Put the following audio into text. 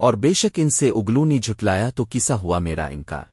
اور بے شک ان سے اگلونی جھٹلایا تو کسا ہوا میرا انکار۔